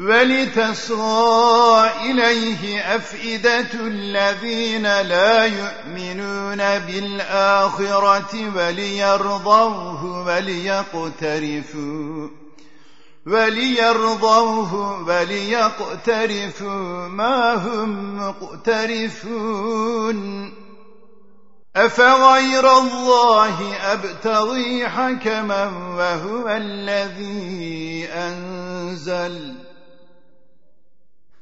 ولتصغى إليه أفئدة الذين لا يؤمنون بالآخرة وليرضوه وليقترفوا وليرضوه وليقترفوا ما هم مقترفون أفغير الله أبتغي حكما وهو الذي أنزل